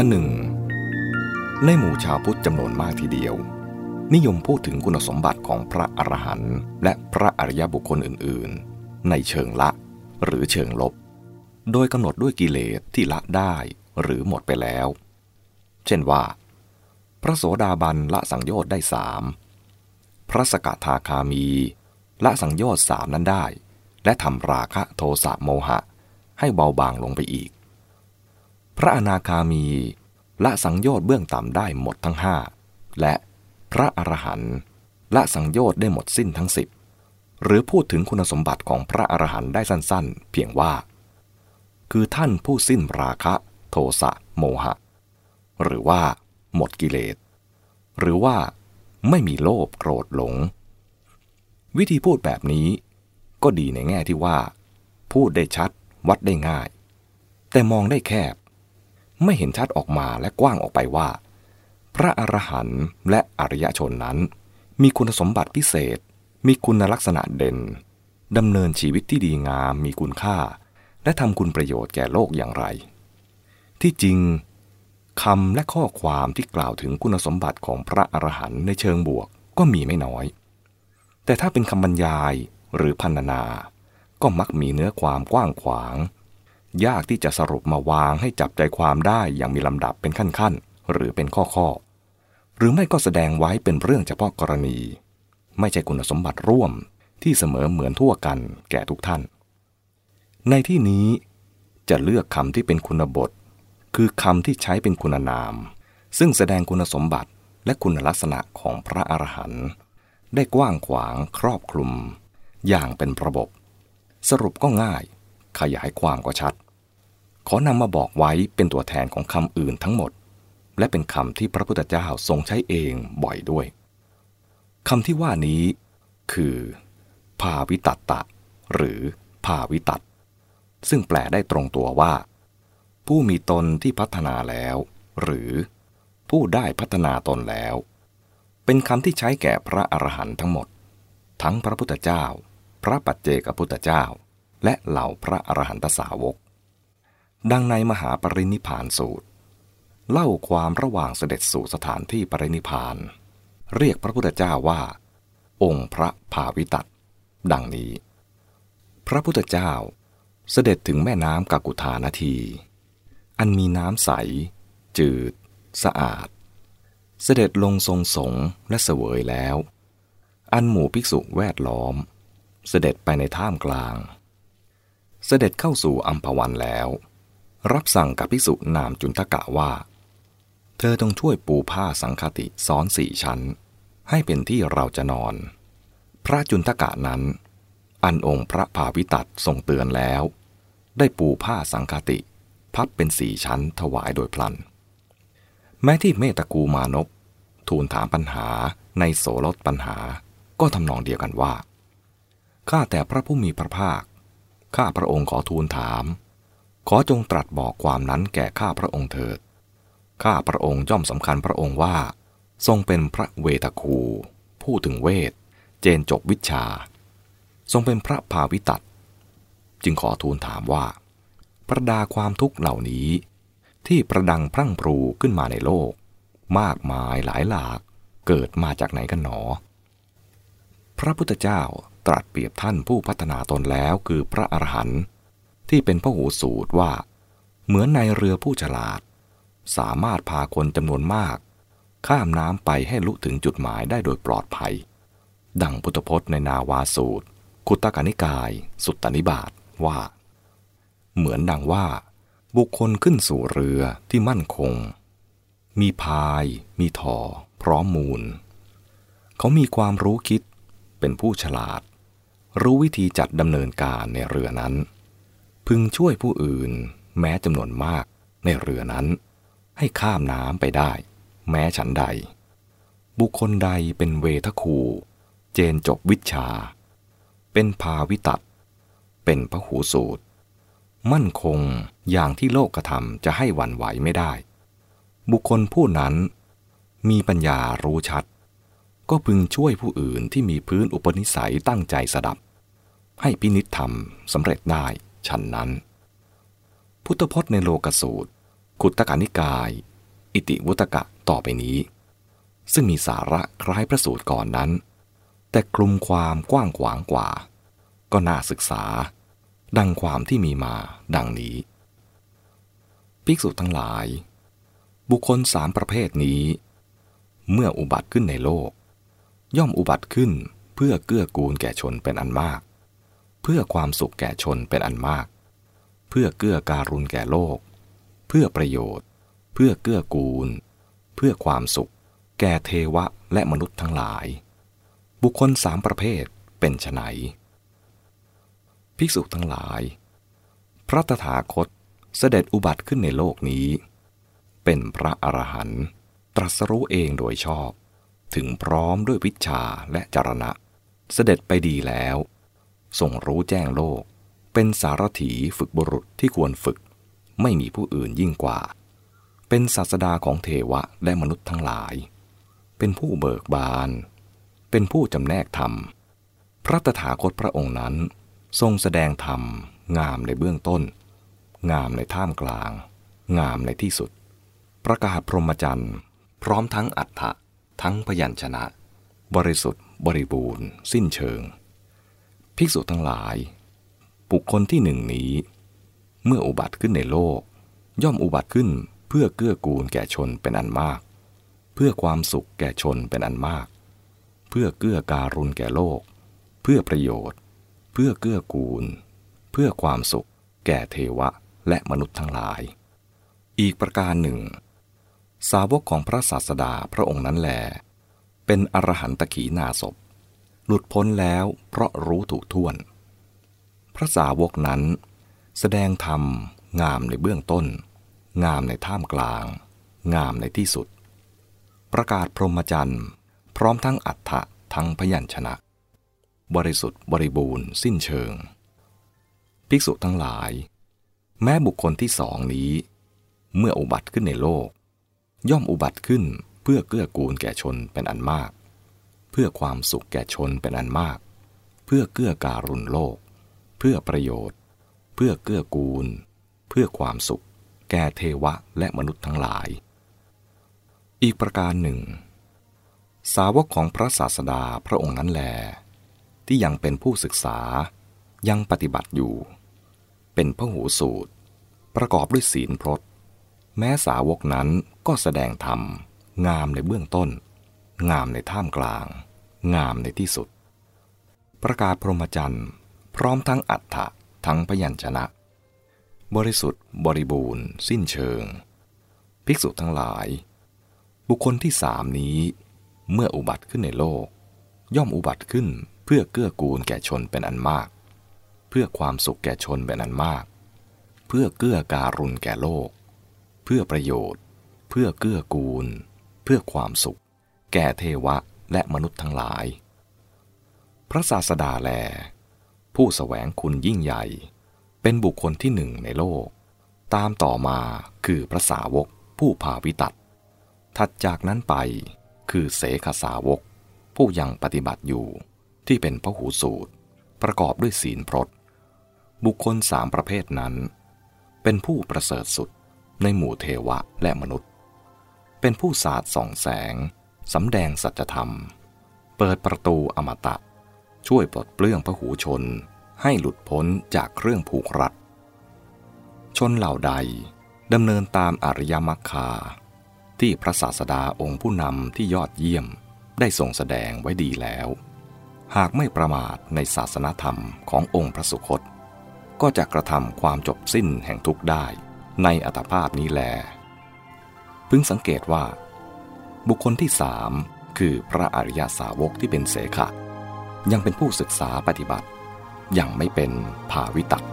อันหนึ่ง ในหมู่ชาวพุทธจำนวนมากทีเดียว นิยมพูดถึงคุณสมบัติของพระอรหันต์และพระอริยบุคคลอื่น ๆ ในเชิงละหรือเชิงลบ โดยกำหนดด้วยกิเลสที่ละได้หรือหมดไปแล้ว เช่นว่า พระโสดาบันละสังโยชน์ได้สามพระสกทาคามีละสังโยชน์สามนั้นได้ และทำราคะโทสะโมหะ ให้เบาบางลงไปอีก พระอนาคามีละสังโยชน์เบื้องต่ำได้หมดทั้งห้าและพระอรหันต์ละสังโยชน์ได้หมดสิ้นทั้งสิบหรือพูดถึงคุณสมบัติของพระอรหันต์ได้สั้นๆ เพียงว่า คือท่านผู้สิ้นราคะ โทสะโมหะ หรือว่า หมดกิเลส หรือว่าไม่มีโลภโกรธหลง วิธีพูดแบบนี้ก็ดีในแง่ที่ว่า พูดได้ชัดวัดได้ง่าย แต่มองได้แคบ ไม่เห็นชัดออกมาและกว้างออกไปว่า พระอรหันต์และอริยชนนั้น มีคุณสมบัติพิเศษ มีคุณลักษณะเด่นดำเนินชีวิตที่ดีงาม มีคุณค่า และทำคุณประโยชน์แก่โลกอย่างไร ที่จริงคำและข้อความที่กล่าวถึงคุณสมบัติของพระอรหันต์ในเชิงบวกก็มีไม่น้อย แต่ถ้าเป็นคำบรรยายหรือพันนา ก็มักมีเนื้อความกว้างขวาง ยากที่จะสรุปมาวางให้จับใจความได้อย่างมีลำดับเป็นขั้นๆ หรือเป็นข้อๆ หรือไม่ก็แสดงไว้เป็นเรื่องเฉพาะกรณี ไม่ใช่คุณสมบัติร่วมที่เสมอเหมือนทั่วกันแก่ทุกท่าน ในที่นี้จะเลือกคำที่เป็นคุณบท คือคำที่ใช้เป็นคุณนาม ซึ่งแสดงคุณสมบัติและคุณลักษณะของพระอรหันต์ได้กว้างขวางครอบคลุม อย่างเป็นระบบ สรุปก็ง่าย ขยายความก็ชัด ขอนำมาบอกไว้เป็นตัวแทนของคำอื่นทั้งหมด และเป็นคำที่พระพุทธเจ้าทรงใช้เองบ่อยด้วยคำที่ว่านี้คือ ภาวิตัตตะ หรือภาวิตัตซึ่งแปลได้ตรงตัวว่า ผู้มีตนที่พัฒนาแล้ว หรือผู้ได้พัฒนาตนแล้ว เป็นคำที่ใช้แก่พระอรหันต์ทั้งหมด ทั้งพระพุทธเจ้า พระปัจเจกพุทธเจ้า และเหล่าพระอรหันตสาวก ดังในมหาปรินิพานสูตร เล่าความระหว่างเสด็จสู่สถานที่ปรินิพาน เรียกพระพุทธเจ้าว่า องค์พระภาวิตัดดังนี้ พระพุทธเจ้าเสด็จถึงแม่น้ำกากุธานาที อันมีน้ำใส จืด สะอาด เสด็จลงทรงสงและเสวยแล้ว อันหมู่ภิกษุแวดล้อม เสด็จไปในท่ามกลาง เสด็จเข้าสู่อัมพวันแล้ว รับสั่งกับภิกษุนามจุนทกะว่า เธอต้องช่วยปูผ้าสังคติซ้อนสี่ชั้น ให้เป็นที่เราจะนอน พระจุนทกะนั้น อันองค์พระภาวิตัดทรงเตือนแล้ว ได้ปูผ้าสังคติ พับเป็นสี่ชั้นถวายโดยพลัน แม้ที่เมตกูมานพทูลถามปัญหาในโสรถปัญหาก็ทำนองเดียวกันว่าข้าแต่พระผู้มีพระภาค ข้าพระองค์ขอทูลถาม ขอจงตรัสบอกความนั้นแก่ข้าพระองค์เถิด ข้าพระองค์ย่อมสำคัญพระองค์ว่า ทรงเป็นพระเวทคู ผู้ถึงเวท เจนจบวิชา ทรงเป็นพระภาวิตัดจึงขอทูลถามว่า ประดาความทุกข์เหล่านี้ ที่ประดังพรั่งพรูขึ้นมาในโลก มากมายหลายหลากเกิดมาจากไหนกันหนอ พระพุทธเจ้า ตรัสเปรียบท่านผู้พัฒนาตนแล้วคือพระอรหันต์ที่เป็นพระหูสูตรว่า เหมือนในเรือผู้ฉลาด สามารถพาคนจำนวนมาก ข้ามน้ำไปให้ลุถึงจุดหมายได้โดยปลอดภัย ดังพุทธพจน์ในนาวาสูตร คุตตกนิกาย สุตตนิบาตว่า เหมือนดังว่า บุคคลขึ้นสู่เรือที่มั่นคง มีพาย มีถอพร้อมมูล เขามีความรู้คิด เป็นผู้ฉลาด รู้วิธีจัดดำเนินการในเรือนั้น พึงช่วยผู้อื่นแม้จำนวนมากในเรือนั้น ให้ข้ามน้ำไปได้ แม้ฉันใด บุคคลใดเป็นเวทคูเจนจบวิชา เป็นภาวิตัดเป็นพระหูสูตร มั่นคงอย่างที่โลกกระทำจะให้หวันไหวไม่ได้ บุคคลผู้นั้นมีปัญญารู้ชัด ก็พึงช่วยผู้อื่นที่มีพื้นอุปนิสัยตั้งใจสดับ ให้พินิษธรรมสำเร็จได้ฉันนั้น พุทธพจน์ในโลกสูตร ขุตกานิกาย อิติวุตกะต่อไปนี้ ซึ่งมีสาระคล้ายพระสูตรก่อนนั้น แต่กลุ่มความกว้างขวางกว่า ก็น่าศึกษา ดังความที่มีมาดังนี้ ภิกษุทั้งหลาย บุคคลสามประเภทนี้ เมื่ออุบัติขึ้นในโลก ย่อมอุบัติขึ้นเพื่อเกื้อกูลแก่ชนเป็นอันมาก เพื่อความสุขแก่ชนเป็นอันมาก เพื่อเกื้อการุณแก่โลก เพื่อประโยชน์ เพื่อเกื้อกูล เพื่อความสุข แก่เทวะและมนุษย์ทั้งหลาย บุคคลสามประเภทเป็นไฉนภิกษุทั้งหลาย พระตถาคตเสด็จอุบัติขึ้นในโลกนี้ เป็นพระอรหันต์ตรัสรู้เองโดยชอบ ถึงพร้อมด้วยวิชาและจรณะ เสด็จไปดีแล้วทรงรู้แจ้งโลก เป็นสารถีฝึกบุรุษที่ควรฝึก ไม่มีผู้อื่นยิ่งกว่า เป็นศาสดาของเทวะและมนุษย์ทั้งหลาย เป็นผู้เบิกบาน เป็นผู้จำแนกธรรม พระตถาคตพระองค์นั้น ทรงแสดงธรรม งามในเบื้องต้น งามในท่ามกลาง งามในที่สุด ประกาศพรหมจรรย์ พร้อมทั้งอัฏฐะ ทั้งพยัญชนะ บริสุทธิ์ บริบูรณ์ สิ้นเชิง ภิกษุทั้งหลาย บุคคลที่หนึ่งนี้ เมื่ออุบัติขึ้นในโลก ย่อมอุบัติขึ้นเพื่อเกื้อกูลแก่ชนเป็นอันมาก เพื่อความสุขแก่ชนเป็นอันมาก เพื่อเกื้อการุณแก่โลก เพื่อประโยชน์ เพื่อเกื้อกูล เพื่อความสุข แก่เทวะและมนุษย์ทั้งหลาย อีกประการหนึ่ง สาวกของพระศาสดาพระองค์นั้นแล เป็นอรหันตขีนาศพ หลุดพ้นแล้วเพราะรู้ถูกท่วน พระสาวกนั้น แสดงธรรมงามในเบื้องต้น งามในท่ามกลาง งามในที่สุด ประกาศพรหมจรรย์ พร้อมทั้งอัฏฐะทั้งพยัญชนะ บริสุทธิ์บริบูรณ์ สิ้นเชิง ภิกษุทั้งหลาย แม้บุคคลที่สองนี้ เมื่ออุบัติขึ้นในโลก ย่อมอุบัติขึ้นเพื่อเกื้อกูลแก่ชนเป็นอันมาก เพื่อความสุขแก่ชนเป็นอันมาก เพื่อเกื้อการุณโลก เพื่อประโยชน์ เพื่อเกื้อกูล เพื่อความสุข แก่เทวะและมนุษย์ทั้งหลาย อีกประการหนึ่ง สาวกของพระศาสดาพระองค์นั้นแล ที่ยังเป็นผู้ศึกษายังปฏิบัติอยู่ เป็นพระหูสูตร ประกอบด้วยศีลพรต แม้สาวกนั้นก็แสดงธรรม งามในเบื้องต้น งามในท่ามกลาง งามในที่สุด ประกาศพรหมจรรย์ พร้อมทั้งอัฏฐะทั้งพยัญชนะ บริสุทธิ์บริบูรณ์ สิ้นเชิง ภิกษุทั้งหลาย บุคคลที่สามนี้ เมื่ออุบัติขึ้นในโลก ย่อมอุบัติขึ้นเพื่อเกื้อกูลแก่ชนเป็นอันมาก เพื่อความสุขแก่ชนเป็นอันมาก เพื่อเกื้อการุณแก่โลก เพื่อประโยชน์ เพื่อเกื้อกูล เพื่อความสุข แก่เทวะและมนุษย์ทั้งหลาย พระศาสดาแล ผู้สแสวงคุณยิ่งใหญ่ เป็นบุคคลที่หนึ่งในโลก ตามต่อมาคือพระสาวกผู้พาวิตัดถัดจากนั้นไปคือเสขสาวก ผู้ยังปฏิบัติอยู่ที่เป็นพระหูสูตร ประกอบด้วยศีลพรตบุคคลสามประเภทนั้น เป็นผู้ประเสริฐสุด ในหมู่เทวะและมนุษย์ เป็นผู้สาดส่องแสงสำแดงสัจธรรม เปิดประตูอมตะ ช่วยปลดเปลื้องพระหูชนให้หลุดพ้นจากเครื่องผูกรัด ชนเหล่าใดดำเนินตามอริยมรรคา ที่พระศาสดาองค์ผู้นำที่ยอดเยี่ยมได้ทรงแสดงไว้ดีแล้ว หากไม่ประมาทในศาสนธรรมขององค์พระสุคต ก็จะกระทำความจบสิ้นแห่งทุกข์ได้ ในอัตภาพนี้แล พึงสังเกตว่า บุคคลที่สามคือพระอริยสาวกที่เป็นเสขะ ยังเป็นผู้ศึกษาปฏิบัติ ยังไม่เป็นภาวิตัก